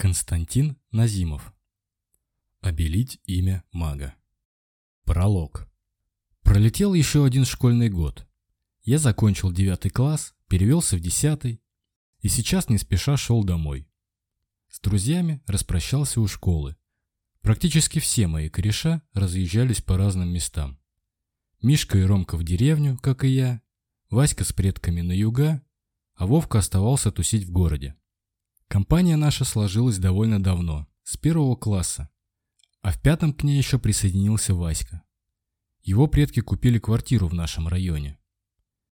Константин Назимов. Обелить имя мага. Пролог. Пролетел еще один школьный год. Я закончил девятый класс, перевелся в 10 и сейчас не спеша шел домой. С друзьями распрощался у школы. Практически все мои кореша разъезжались по разным местам. Мишка и Ромка в деревню, как и я, Васька с предками на юга, а Вовка оставался тусить в городе. Компания наша сложилась довольно давно, с первого класса. А в пятом к ней еще присоединился Васька. Его предки купили квартиру в нашем районе.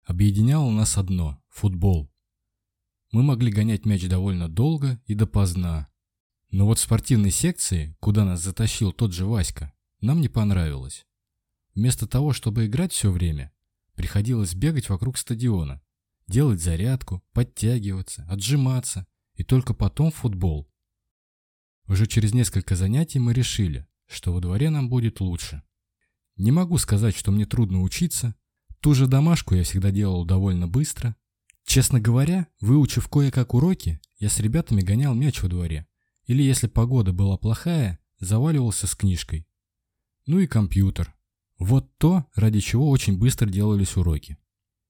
Объединяло нас одно – футбол. Мы могли гонять мяч довольно долго и допоздна. Но вот в спортивной секции, куда нас затащил тот же Васька, нам не понравилось. Вместо того, чтобы играть все время, приходилось бегать вокруг стадиона, делать зарядку, подтягиваться, отжиматься и только потом футбол. Уже через несколько занятий мы решили, что во дворе нам будет лучше. Не могу сказать, что мне трудно учиться. Ту же домашку я всегда делал довольно быстро. Честно говоря, выучив кое-как уроки, я с ребятами гонял мяч во дворе. Или если погода была плохая, заваливался с книжкой. Ну и компьютер. Вот то, ради чего очень быстро делались уроки.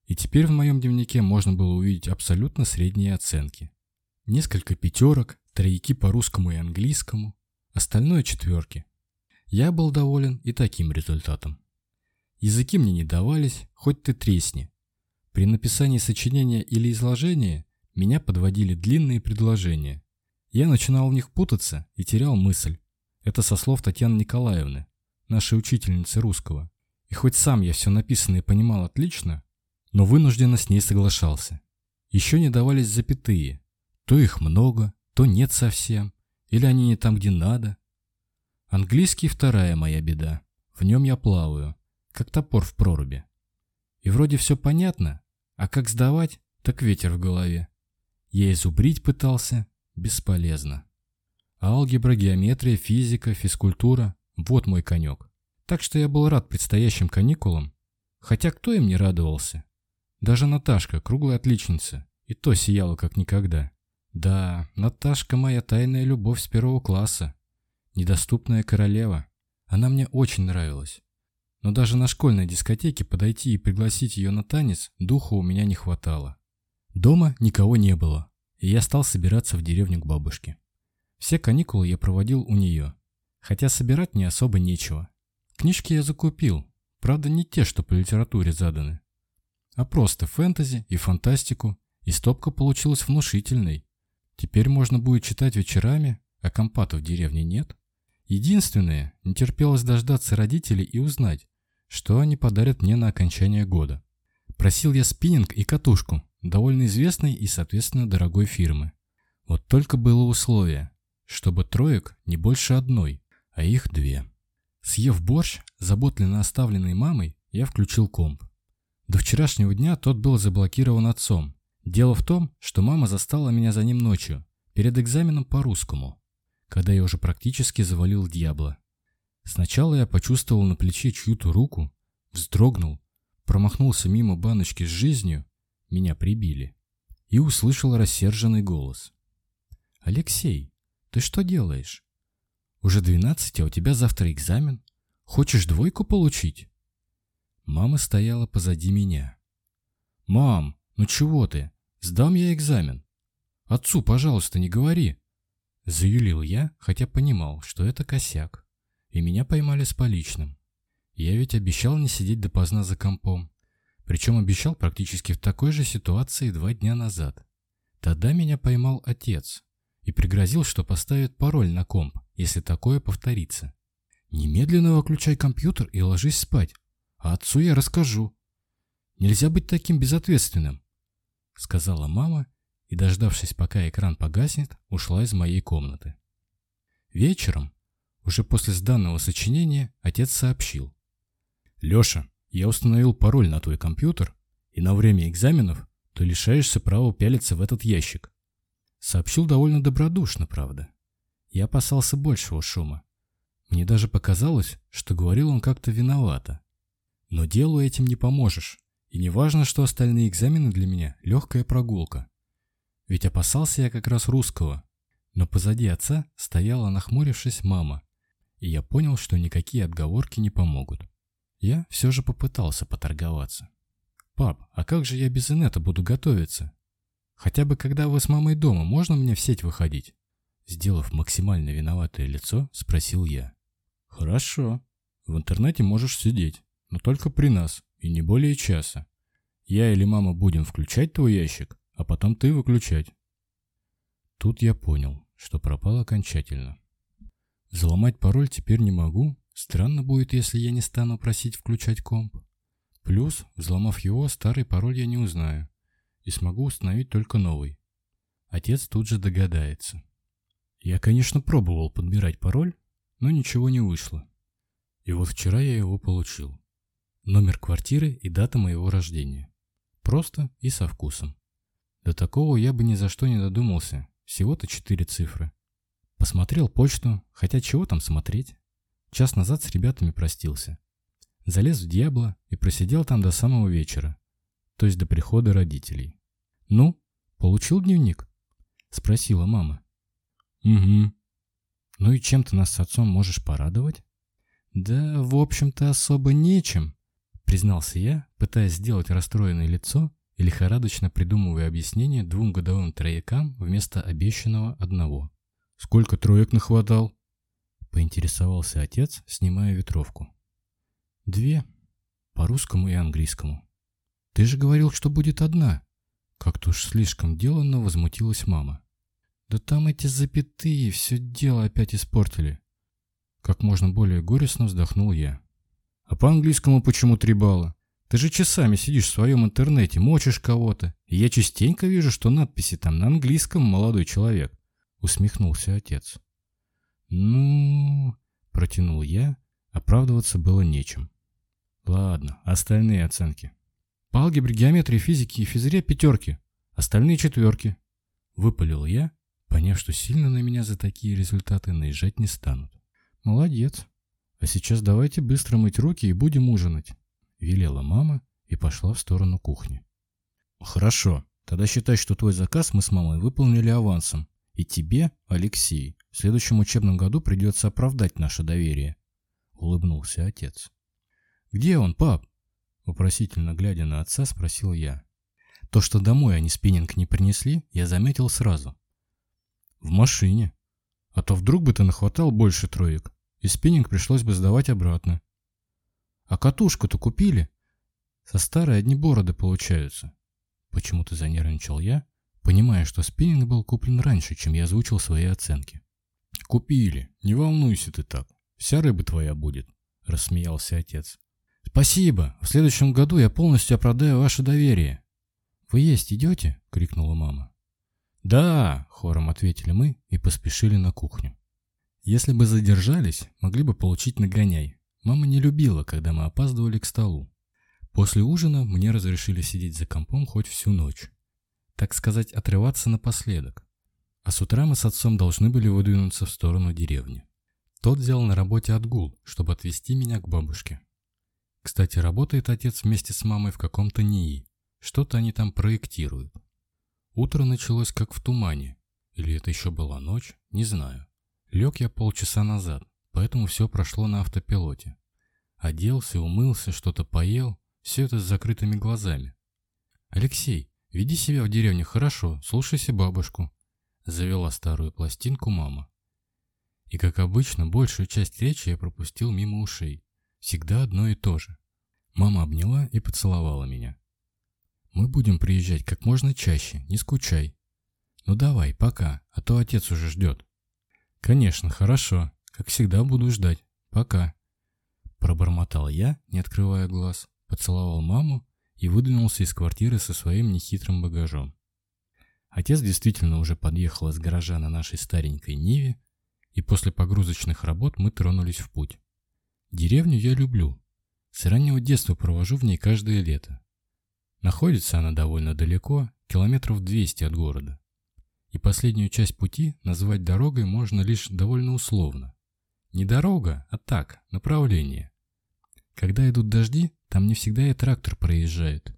И теперь в моем дневнике можно было увидеть абсолютно средние оценки. Несколько пятерок, тройки по русскому и английскому, остальное четверки. Я был доволен и таким результатом. Языки мне не давались, хоть ты тресни. При написании сочинения или изложения меня подводили длинные предложения. Я начинал в них путаться и терял мысль. Это со слов Татьяны Николаевны, нашей учительницы русского. И хоть сам я все написанное понимал отлично, но вынужденно с ней соглашался. Еще не давались запятые, то их много, то нет совсем, или они не там, где надо. Английский – вторая моя беда. В нем я плаваю, как топор в проруби. И вроде все понятно, а как сдавать, так ветер в голове. Я изубрить пытался, бесполезно. А алгебра, геометрия, физика, физкультура – вот мой конек. Так что я был рад предстоящим каникулам, хотя кто им не радовался? Даже Наташка, круглая отличница, и то сияла как никогда. Да, Наташка моя тайная любовь с первого класса. Недоступная королева. Она мне очень нравилась. Но даже на школьной дискотеке подойти и пригласить ее на танец духа у меня не хватало. Дома никого не было, и я стал собираться в деревню к бабушке. Все каникулы я проводил у нее, хотя собирать мне особо нечего. Книжки я закупил, правда не те, что по литературе заданы, а просто фэнтези и фантастику, и стопка получилась внушительной. Теперь можно будет читать вечерами, а компата в деревне нет. Единственное, не терпелось дождаться родителей и узнать, что они подарят мне на окончание года. Просил я спиннинг и катушку, довольно известной и, соответственно, дорогой фирмы. Вот только было условие, чтобы троек не больше одной, а их две. Съев борщ, заботливо оставленный мамой, я включил комп. До вчерашнего дня тот был заблокирован отцом, Дело в том, что мама застала меня за ним ночью, перед экзаменом по русскому, когда я уже практически завалил дьявола. Сначала я почувствовал на плече чью-то руку, вздрогнул, промахнулся мимо баночки с жизнью, меня прибили, и услышал рассерженный голос. «Алексей, ты что делаешь? Уже 12, а у тебя завтра экзамен? Хочешь двойку получить?» Мама стояла позади меня. «Мам, «Ну чего ты? Сдам я экзамен. Отцу, пожалуйста, не говори!» Заюлил я, хотя понимал, что это косяк. И меня поймали с поличным. Я ведь обещал не сидеть допоздна за компом. Причем обещал практически в такой же ситуации два дня назад. Тогда меня поймал отец и пригрозил, что поставит пароль на комп, если такое повторится. Немедленно выключай компьютер и ложись спать, а отцу я расскажу. Нельзя быть таким безответственным. — сказала мама и, дождавшись, пока экран погаснет, ушла из моей комнаты. Вечером, уже после сданного сочинения, отец сообщил. «Леша, я установил пароль на твой компьютер, и на время экзаменов ты лишаешься права пялиться в этот ящик». Сообщил довольно добродушно, правда. Я опасался большего шума. Мне даже показалось, что говорил он как-то виновато. Но делу этим не поможешь. И не важно, что остальные экзамены для меня – легкая прогулка. Ведь опасался я как раз русского. Но позади отца стояла нахмурившись мама. И я понял, что никакие отговорки не помогут. Я все же попытался поторговаться. «Пап, а как же я без инета буду готовиться? Хотя бы когда вы с мамой дома, можно мне в сеть выходить?» Сделав максимально виноватое лицо, спросил я. «Хорошо. В интернете можешь сидеть, но только при нас. И не более часа. Я или мама будем включать твой ящик, а потом ты выключать. Тут я понял, что пропал окончательно. Взломать пароль теперь не могу. Странно будет, если я не стану просить включать комп. Плюс, взломав его, старый пароль я не узнаю. И смогу установить только новый. Отец тут же догадается. Я, конечно, пробовал подбирать пароль, но ничего не вышло. И вот вчера я его получил номер квартиры и дата моего рождения. Просто и со вкусом. До такого я бы ни за что не додумался. Всего-то четыре цифры. Посмотрел почту, хотя чего там смотреть. Час назад с ребятами простился. Залез в Дьябло и просидел там до самого вечера. То есть до прихода родителей. «Ну, получил дневник?» Спросила мама. «Угу». «Ну и чем ты нас с отцом можешь порадовать?» «Да, в общем-то, особо нечем», признался я, пытаясь сделать расстроенное лицо и лихорадочно придумывая объяснение двум годовым троякам вместо обещанного одного. «Сколько троек нахватал?» — поинтересовался отец, снимая ветровку. «Две. По русскому и английскому». «Ты же говорил, что будет одна!» Как-то уж слишком деланно возмутилась мама. «Да там эти запятые все дело опять испортили!» Как можно более горестно вздохнул я. А по английскому почему три балла? Ты же часами сидишь в своем интернете, мочишь кого-то. И я частенько вижу, что надписи там на английском «молодой человек», — усмехнулся отец. «Ну...» — протянул я. Оправдываться было нечем. Ладно, остальные оценки. По алгебре, геометрии, физике и физре пятерки, остальные четверки. Выпалил я, поняв, что сильно на меня за такие результаты наезжать не станут. Молодец. А сейчас давайте быстро мыть руки и будем ужинать», — велела мама и пошла в сторону кухни. «Хорошо, тогда считай, что твой заказ мы с мамой выполнили авансом. И тебе, Алексей, в следующем учебном году придется оправдать наше доверие», — улыбнулся отец. «Где он, пап?» — вопросительно глядя на отца, спросил я. То, что домой они спиннинг не принесли, я заметил сразу. «В машине. А то вдруг бы ты нахватал больше троек», и спиннинг пришлось бы сдавать обратно. А катушку-то купили. Со старой одни бороды получаются. Почему-то занервничал я, понимая, что спиннинг был куплен раньше, чем я озвучил свои оценки. «Купили. Не волнуйся ты так. Вся рыба твоя будет», — рассмеялся отец. «Спасибо. В следующем году я полностью оправдаю ваше доверие». «Вы есть идете?» — крикнула мама. «Да!» — хором ответили мы и поспешили на кухню. Если бы задержались, могли бы получить нагоняй. Мама не любила, когда мы опаздывали к столу. После ужина мне разрешили сидеть за компом хоть всю ночь. Так сказать, отрываться напоследок. А с утра мы с отцом должны были выдвинуться в сторону деревни. Тот взял на работе отгул, чтобы отвезти меня к бабушке. Кстати, работает отец вместе с мамой в каком-то НИИ. Что-то они там проектируют. Утро началось как в тумане. Или это еще была ночь, не знаю. Лег я полчаса назад, поэтому все прошло на автопилоте. Оделся, умылся, что-то поел, все это с закрытыми глазами. «Алексей, веди себя в деревне хорошо, слушайся бабушку», завела старую пластинку мама. И, как обычно, большую часть речи я пропустил мимо ушей. Всегда одно и то же. Мама обняла и поцеловала меня. «Мы будем приезжать как можно чаще, не скучай. Ну давай, пока, а то отец уже ждет». «Конечно, хорошо. Как всегда буду ждать. Пока». Пробормотал я, не открывая глаз, поцеловал маму и выдвинулся из квартиры со своим нехитрым багажом. Отец действительно уже подъехал из гаража на нашей старенькой Ниве, и после погрузочных работ мы тронулись в путь. Деревню я люблю. С раннего детства провожу в ней каждое лето. Находится она довольно далеко, километров 200 от города и последнюю часть пути назвать дорогой можно лишь довольно условно. Не дорога, а так, направление. Когда идут дожди, там не всегда и трактор проезжает.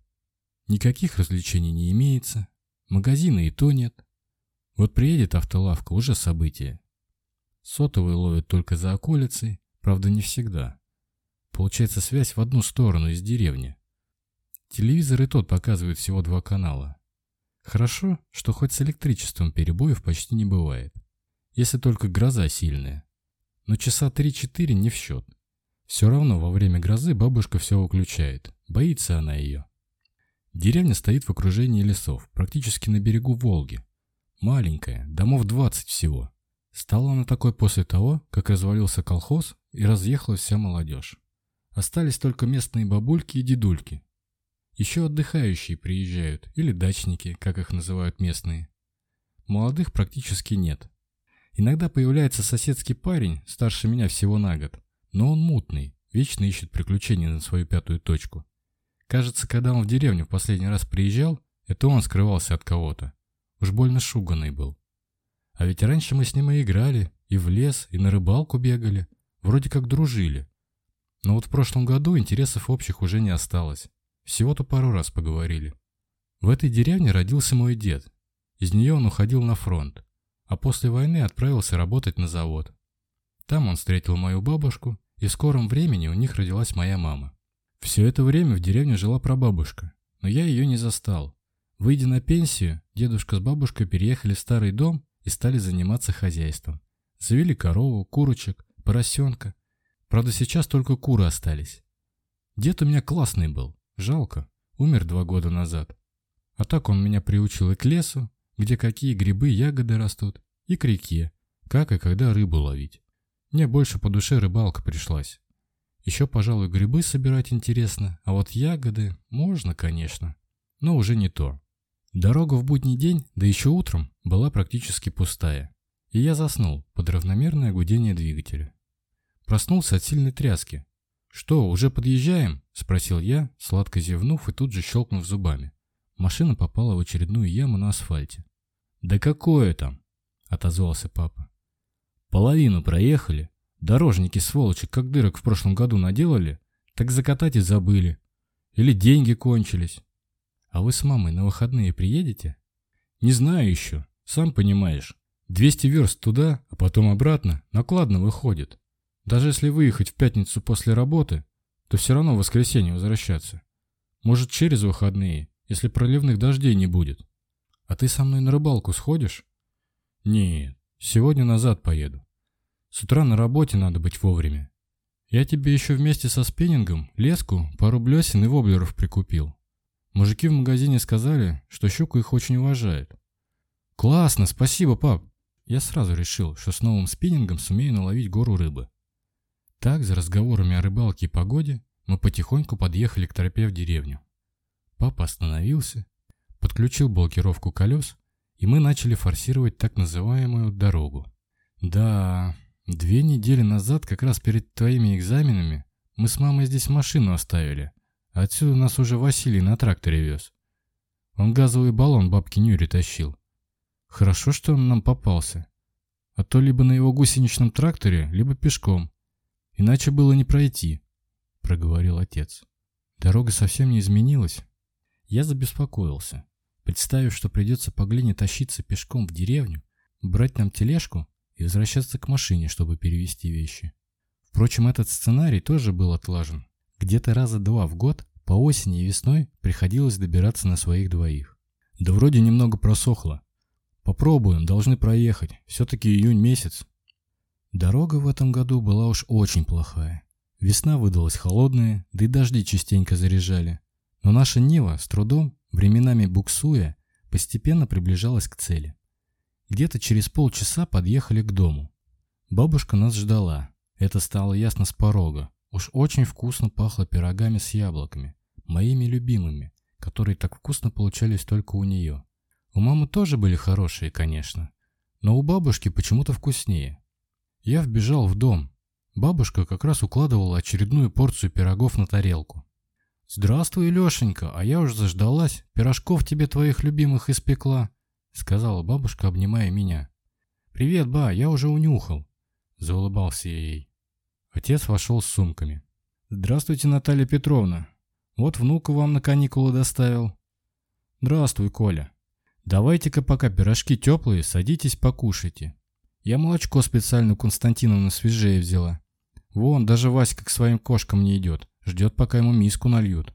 Никаких развлечений не имеется, магазина и то нет. Вот приедет автолавка, уже событие. Сотовые ловят только за околицей, правда не всегда. Получается связь в одну сторону из деревни. Телевизор и тот показывает всего два канала – Хорошо, что хоть с электричеством перебоев почти не бывает. Если только гроза сильная. Но часа 3-4 не в счет. Все равно во время грозы бабушка все выключает. Боится она ее. Деревня стоит в окружении лесов, практически на берегу Волги. Маленькая, домов 20 всего. Стала она такой после того, как развалился колхоз и разъехалась вся молодежь. Остались только местные бабульки и дедульки, еще отдыхающие приезжают, или дачники, как их называют местные. Молодых практически нет. Иногда появляется соседский парень, старше меня всего на год, но он мутный, вечно ищет приключения на свою пятую точку. Кажется, когда он в деревню в последний раз приезжал, это он скрывался от кого-то. Уж больно шуганный был. А ведь раньше мы с ним и играли, и в лес, и на рыбалку бегали. Вроде как дружили. Но вот в прошлом году интересов общих уже не осталось. Всего-то пару раз поговорили. В этой деревне родился мой дед. Из нее он уходил на фронт, а после войны отправился работать на завод. Там он встретил мою бабушку, и в скором времени у них родилась моя мама. Все это время в деревне жила прабабушка, но я ее не застал. Выйдя на пенсию, дедушка с бабушкой переехали в старый дом и стали заниматься хозяйством. Завели корову, курочек, поросенка. Правда, сейчас только куры остались. Дед у меня классный был. Жалко, умер два года назад. А так он меня приучил и к лесу, где какие грибы, и ягоды растут, и к реке, как и когда рыбу ловить. Мне больше по душе рыбалка пришлась. Еще, пожалуй, грибы собирать интересно, а вот ягоды можно, конечно, но уже не то. Дорога в будний день, да еще утром, была практически пустая. И я заснул под равномерное гудение двигателя. Проснулся от сильной тряски, «Что, уже подъезжаем?» – спросил я, сладко зевнув и тут же щелкнув зубами. Машина попала в очередную яму на асфальте. «Да какое там?» – отозвался папа. «Половину проехали. Дорожники, сволочи, как дырок в прошлом году наделали, так закатать и забыли. Или деньги кончились. А вы с мамой на выходные приедете?» «Не знаю еще, сам понимаешь. 200 верст туда, а потом обратно накладно выходит. Даже если выехать в пятницу после работы, то все равно в воскресенье возвращаться. Может, через выходные, если проливных дождей не будет. А ты со мной на рыбалку сходишь? Нет, сегодня назад поеду. С утра на работе надо быть вовремя. Я тебе еще вместе со спиннингом, леску, пару блесен и воблеров прикупил. Мужики в магазине сказали, что щуку их очень уважает. Классно, спасибо, пап. Я сразу решил, что с новым спиннингом сумею наловить гору рыбы. Так, за разговорами о рыбалке и погоде, мы потихоньку подъехали к тропе в деревню. Папа остановился, подключил блокировку колес, и мы начали форсировать так называемую дорогу. Да, две недели назад, как раз перед твоими экзаменами, мы с мамой здесь машину оставили. Отсюда нас уже Василий на тракторе вез. Он газовый баллон бабки Нюри тащил. Хорошо, что он нам попался. А то либо на его гусеничном тракторе, либо пешком. Иначе было не пройти, проговорил отец. Дорога совсем не изменилась. Я забеспокоился, представив, что придется по глине тащиться пешком в деревню, брать нам тележку и возвращаться к машине, чтобы перевезти вещи. Впрочем, этот сценарий тоже был отлажен. Где-то раза два в год, по осени и весной, приходилось добираться на своих двоих. Да вроде немного просохло. Попробуем, должны проехать. Все-таки июнь месяц. Дорога в этом году была уж очень плохая. Весна выдалась холодная, да и дожди частенько заряжали. Но наша Нива с трудом, временами буксуя, постепенно приближалась к цели. Где-то через полчаса подъехали к дому. Бабушка нас ждала. Это стало ясно с порога. Уж очень вкусно пахло пирогами с яблоками, моими любимыми, которые так вкусно получались только у нее. У мамы тоже были хорошие, конечно, но у бабушки почему-то вкуснее. Я вбежал в дом. Бабушка как раз укладывала очередную порцию пирогов на тарелку. «Здравствуй, Лешенька, а я уж заждалась. Пирожков тебе твоих любимых испекла», — сказала бабушка, обнимая меня. «Привет, ба, я уже унюхал», — заулыбался ей. Отец вошел с сумками. «Здравствуйте, Наталья Петровна. Вот внука вам на каникулы доставил». «Здравствуй, Коля. Давайте-ка пока пирожки теплые, садитесь покушайте. Я молочко специально у Константиновны свежее взяла. Вон, даже Васька к своим кошкам не идет. Ждет, пока ему миску нальют.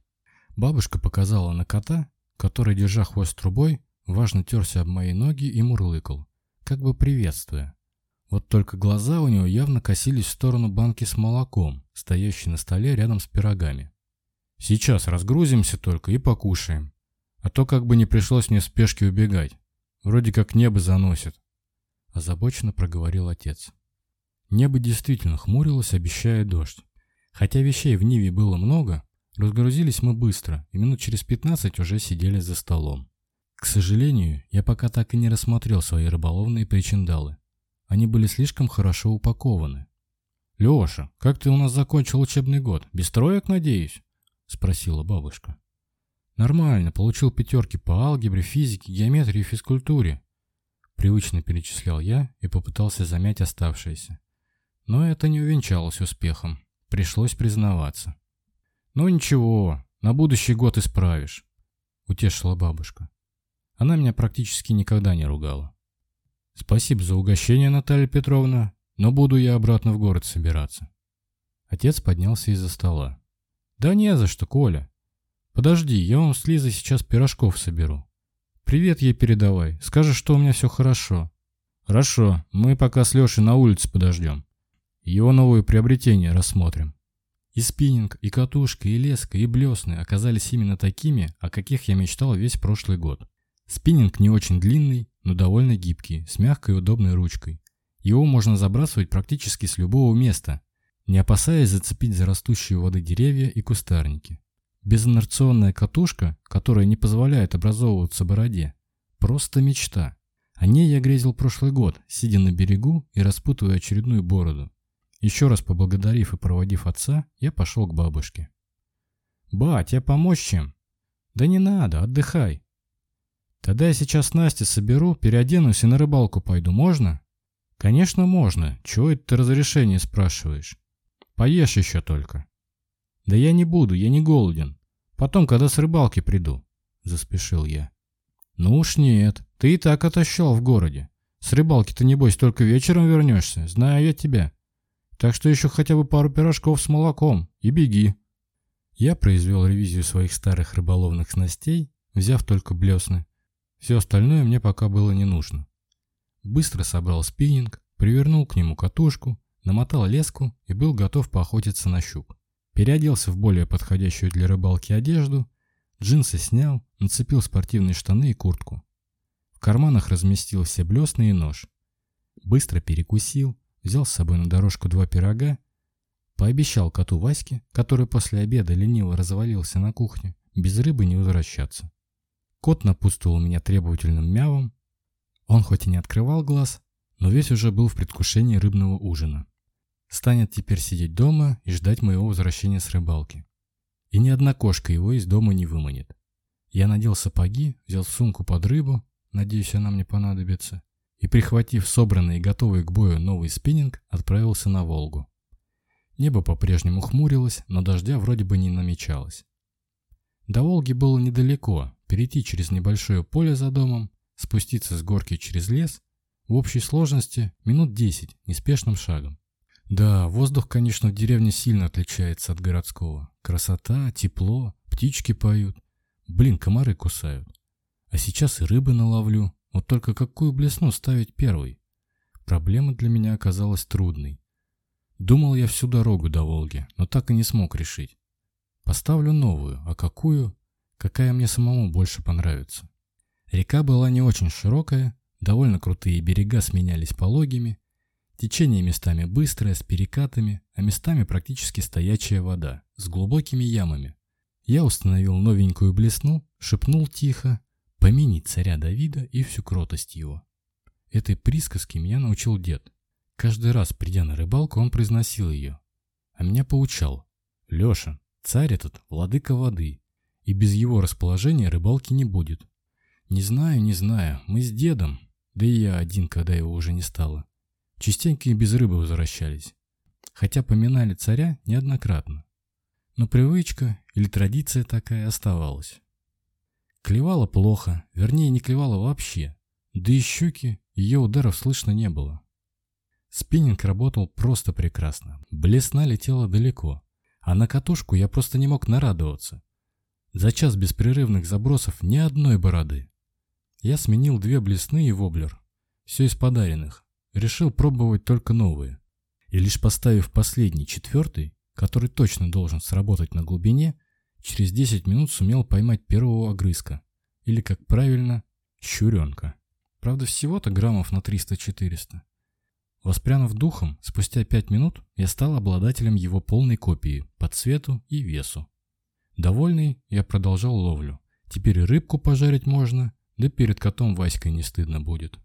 Бабушка показала на кота, который, держа хвост трубой, важно терся об мои ноги и мурлыкал, как бы приветствуя. Вот только глаза у него явно косились в сторону банки с молоком, стоящей на столе рядом с пирогами. «Сейчас разгрузимся только и покушаем. А то как бы не пришлось мне в спешке убегать. Вроде как небо заносит» озабоченно проговорил отец. Небо действительно хмурилось, обещая дождь. Хотя вещей в Ниве было много, разгрузились мы быстро и минут через 15 уже сидели за столом. К сожалению, я пока так и не рассмотрел свои рыболовные причиндалы. Они были слишком хорошо упакованы. «Леша, как ты у нас закончил учебный год? Без троек, надеюсь?» – спросила бабушка. «Нормально, получил пятерки по алгебре, физике, геометрии и физкультуре. Привычно перечислял я и попытался замять оставшиеся. Но это не увенчалось успехом. Пришлось признаваться. «Ну ничего, на будущий год исправишь», — утешила бабушка. Она меня практически никогда не ругала. «Спасибо за угощение, Наталья Петровна, но буду я обратно в город собираться». Отец поднялся из-за стола. «Да не за что, Коля. Подожди, я вам с Лизой сейчас пирожков соберу. Привет ей передавай. Скажешь, что у меня все хорошо. Хорошо, мы пока с Лешей на улице подождем. Его новые приобретения рассмотрим. И спиннинг, и катушка, и леска, и блесны оказались именно такими, о каких я мечтал весь прошлый год. Спиннинг не очень длинный, но довольно гибкий, с мягкой и удобной ручкой. Его можно забрасывать практически с любого места, не опасаясь зацепить за растущие воды деревья и кустарники. Безинерционная катушка, которая не позволяет образовываться бороде. Просто мечта. О ней я грезил прошлый год, сидя на берегу и распутывая очередную бороду. Еще раз поблагодарив и проводив отца, я пошел к бабушке. Ба, тебе помочь чем?» «Да не надо, отдыхай». «Тогда я сейчас Насте соберу, переоденусь и на рыбалку пойду, можно?» «Конечно можно. Чего это ты разрешение спрашиваешь?» «Поешь еще только». «Да я не буду, я не голоден. Потом, когда с рыбалки приду», – заспешил я. «Ну уж нет, ты и так отощал в городе. С рыбалки ты, небось, только вечером вернешься, знаю я тебя. Так что еще хотя бы пару пирожков с молоком и беги». Я произвел ревизию своих старых рыболовных снастей, взяв только блесны. Все остальное мне пока было не нужно. Быстро собрал спиннинг, привернул к нему катушку, намотал леску и был готов поохотиться на щук переоделся в более подходящую для рыбалки одежду, джинсы снял, нацепил спортивные штаны и куртку. В карманах разместил все блесны и нож. Быстро перекусил, взял с собой на дорожку два пирога, пообещал коту Ваське, который после обеда лениво развалился на кухне, без рыбы не возвращаться. Кот напутствовал меня требовательным мявом. Он хоть и не открывал глаз, но весь уже был в предвкушении рыбного ужина станет теперь сидеть дома и ждать моего возвращения с рыбалки. И ни одна кошка его из дома не выманит. Я надел сапоги, взял сумку под рыбу, надеюсь, она мне понадобится, и, прихватив собранный и готовый к бою новый спиннинг, отправился на Волгу. Небо по-прежнему хмурилось, но дождя вроде бы не намечалось. До Волги было недалеко, перейти через небольшое поле за домом, спуститься с горки через лес, в общей сложности минут 10 неспешным шагом. Да, воздух, конечно, в деревне сильно отличается от городского. Красота, тепло, птички поют. Блин, комары кусают. А сейчас и рыбы наловлю. Вот только какую блесну ставить первой? Проблема для меня оказалась трудной. Думал я всю дорогу до Волги, но так и не смог решить. Поставлю новую, а какую? Какая мне самому больше понравится. Река была не очень широкая, довольно крутые берега сменялись пологими, Течение местами быстрое, с перекатами, а местами практически стоячая вода, с глубокими ямами. Я установил новенькую блесну, шепнул тихо «Помяни царя Давида и всю кротость его». Этой присказке меня научил дед. Каждый раз, придя на рыбалку, он произносил ее. А меня поучал. «Леша, царь этот – владыка воды, и без его расположения рыбалки не будет». «Не знаю, не знаю, мы с дедом, да и я один, когда его уже не стало. Частенько и без рыбы возвращались, хотя поминали царя неоднократно. Но привычка или традиция такая оставалась. Клевала плохо, вернее не клевала вообще, да и щуки ее ударов слышно не было. Спиннинг работал просто прекрасно. Блесна летела далеко, а на катушку я просто не мог нарадоваться. За час беспрерывных забросов ни одной бороды. Я сменил две блесны и воблер, все из подаренных, решил пробовать только новые. И лишь поставив последний, четвертый, который точно должен сработать на глубине, через 10 минут сумел поймать первого огрызка, или, как правильно, щуренка. Правда, всего-то граммов на 300-400. Воспрянув духом, спустя 5 минут я стал обладателем его полной копии по цвету и весу. Довольный, я продолжал ловлю. Теперь и рыбку пожарить можно, да перед котом Васькой не стыдно будет.